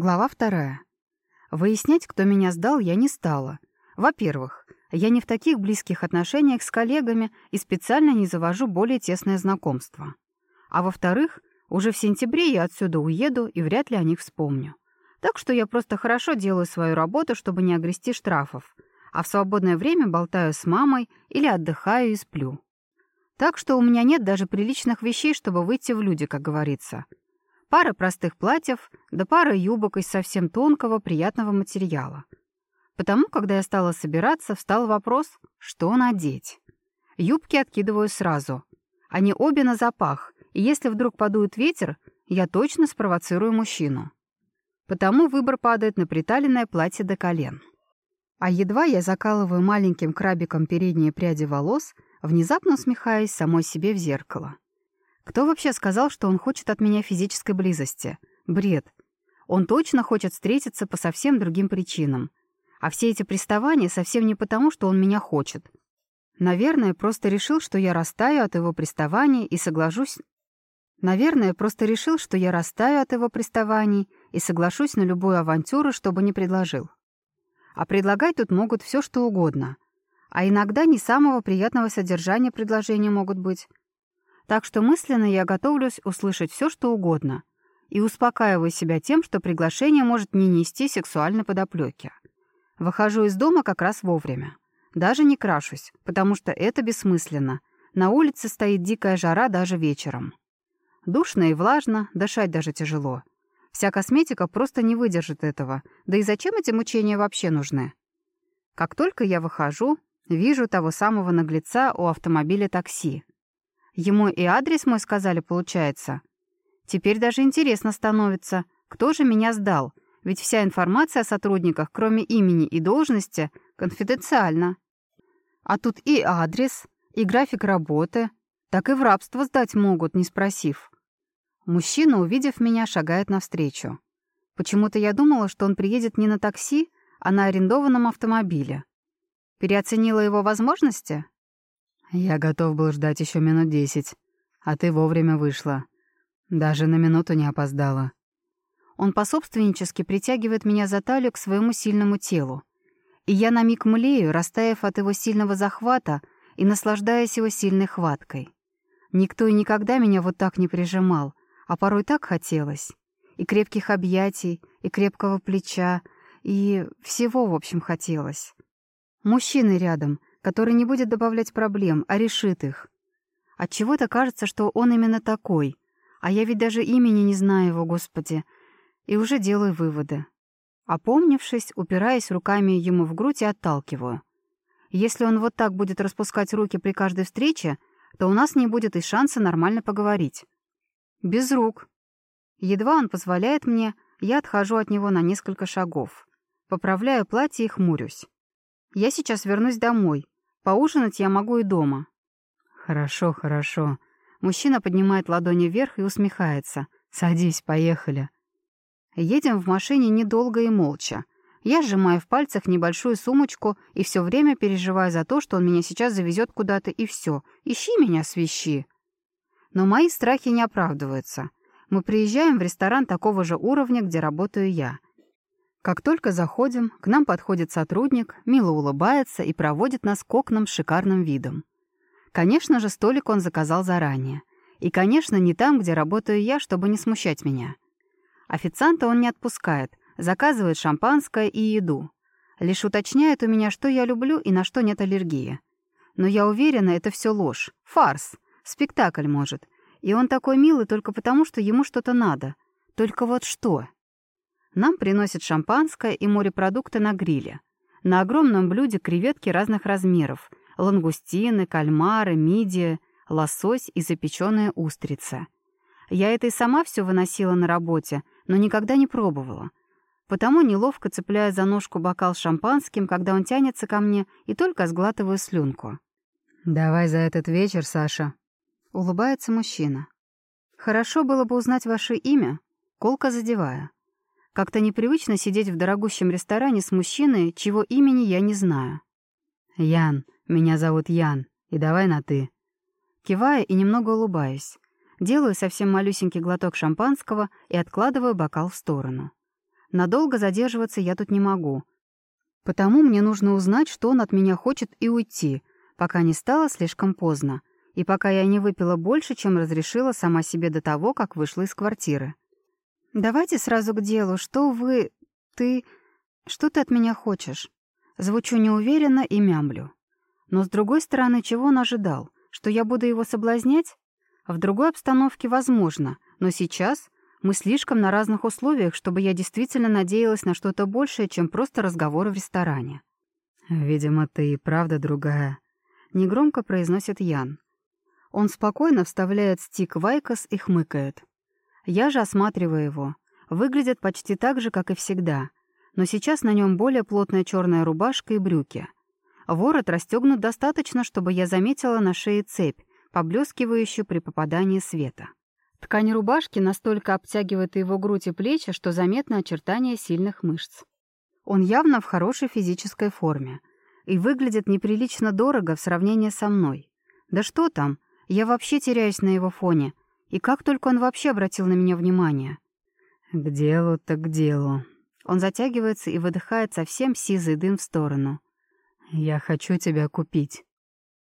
Глава вторая. Выяснять, кто меня сдал, я не стала. Во-первых, я не в таких близких отношениях с коллегами и специально не завожу более тесное знакомство. А во-вторых, уже в сентябре я отсюда уеду и вряд ли о них вспомню. Так что я просто хорошо делаю свою работу, чтобы не огрести штрафов, а в свободное время болтаю с мамой или отдыхаю и сплю. Так что у меня нет даже приличных вещей, чтобы выйти в люди, как говорится — пара простых платьев да пара юбок из совсем тонкого, приятного материала. Потому, когда я стала собираться, встал вопрос, что надеть. Юбки откидываю сразу. Они обе на запах, и если вдруг подует ветер, я точно спровоцирую мужчину. Потому выбор падает на приталенное платье до колен. А едва я закалываю маленьким крабиком передние пряди волос, внезапно усмехаясь самой себе в зеркало. Кто вообще сказал, что он хочет от меня физической близости? Бред. Он точно хочет встретиться по совсем другим причинам. А все эти приставания совсем не потому, что он меня хочет. Наверное, просто решил, что я растаю от его приставаний и соглашусь... Наверное, просто решил, что я растаю от его приставаний и соглашусь на любую авантюру, чтобы не предложил. А предлагать тут могут все, что угодно. А иногда не самого приятного содержания предложения могут быть. Так что мысленно я готовлюсь услышать все, что угодно, и успокаиваю себя тем, что приглашение может не нести сексуальной подоплеки. Выхожу из дома как раз вовремя. Даже не крашусь, потому что это бессмысленно. На улице стоит дикая жара даже вечером. Душно и влажно, дышать даже тяжело. Вся косметика просто не выдержит этого. Да и зачем эти мучения вообще нужны? Как только я выхожу, вижу того самого наглеца у автомобиля такси. Ему и адрес мой сказали, получается. Теперь даже интересно становится, кто же меня сдал, ведь вся информация о сотрудниках, кроме имени и должности, конфиденциальна. А тут и адрес, и график работы, так и в рабство сдать могут, не спросив. Мужчина, увидев меня, шагает навстречу. Почему-то я думала, что он приедет не на такси, а на арендованном автомобиле. Переоценила его возможности? Я готов был ждать еще минут десять, а ты вовремя вышла. Даже на минуту не опоздала. Он пособственнически притягивает меня за талию к своему сильному телу. И я на миг млею, растаяв от его сильного захвата и наслаждаясь его сильной хваткой. Никто и никогда меня вот так не прижимал, а порой так хотелось. И крепких объятий, и крепкого плеча, и всего, в общем, хотелось. Мужчины рядом, который не будет добавлять проблем, а решит их. Отчего-то кажется, что он именно такой, а я ведь даже имени не знаю его, Господи, и уже делаю выводы. Опомнившись, упираясь руками ему в грудь и отталкиваю. Если он вот так будет распускать руки при каждой встрече, то у нас не будет и шанса нормально поговорить. Без рук. Едва он позволяет мне, я отхожу от него на несколько шагов. Поправляю платье и хмурюсь. Я сейчас вернусь домой. Поужинать я могу и дома». «Хорошо, хорошо». Мужчина поднимает ладони вверх и усмехается. «Садись, поехали». Едем в машине недолго и молча. Я сжимаю в пальцах небольшую сумочку и все время переживаю за то, что он меня сейчас завезет куда-то, и все. Ищи меня, свищи. Но мои страхи не оправдываются. Мы приезжаем в ресторан такого же уровня, где работаю я. Как только заходим, к нам подходит сотрудник, мило улыбается и проводит нас к окнам с шикарным видом. Конечно же, столик он заказал заранее. И, конечно, не там, где работаю я, чтобы не смущать меня. Официанта он не отпускает, заказывает шампанское и еду. Лишь уточняет у меня, что я люблю и на что нет аллергии. Но я уверена, это все ложь, фарс, спектакль, может. И он такой милый только потому, что ему что-то надо. Только вот что? Нам приносят шампанское и морепродукты на гриле. На огромном блюде креветки разных размеров, лангустины, кальмары, мидии, лосось и запеченные устрицы. Я это и сама все выносила на работе, но никогда не пробовала. Потому неловко цепляю за ножку бокал с шампанским, когда он тянется ко мне, и только сглатываю слюнку. «Давай за этот вечер, Саша», — улыбается мужчина. «Хорошо было бы узнать ваше имя», — колка задевая. Как-то непривычно сидеть в дорогущем ресторане с мужчиной, чего имени я не знаю. «Ян, меня зовут Ян, и давай на «ты». Кивая и немного улыбаюсь. Делаю совсем малюсенький глоток шампанского и откладываю бокал в сторону. Надолго задерживаться я тут не могу. Потому мне нужно узнать, что он от меня хочет, и уйти, пока не стало слишком поздно, и пока я не выпила больше, чем разрешила сама себе до того, как вышла из квартиры. «Давайте сразу к делу. Что вы... ты... что ты от меня хочешь?» Звучу неуверенно и мямлю. Но, с другой стороны, чего он ожидал? Что я буду его соблазнять? В другой обстановке возможно, но сейчас мы слишком на разных условиях, чтобы я действительно надеялась на что-то большее, чем просто разговоры в ресторане. «Видимо, ты и правда другая», — негромко произносит Ян. Он спокойно вставляет стик в IQOS и хмыкает. Я же осматриваю его. Выглядит почти так же, как и всегда. Но сейчас на нем более плотная черная рубашка и брюки. Ворот расстегнут достаточно, чтобы я заметила на шее цепь, поблескивающую при попадании света. Ткань рубашки настолько обтягивает его грудь и плечи, что заметно очертания сильных мышц. Он явно в хорошей физической форме и выглядит неприлично дорого в сравнении со мной. Да что там, я вообще теряюсь на его фоне. И как только он вообще обратил на меня внимание? К делу так к делу. Он затягивается и выдыхает совсем сизый дым в сторону. Я хочу тебя купить.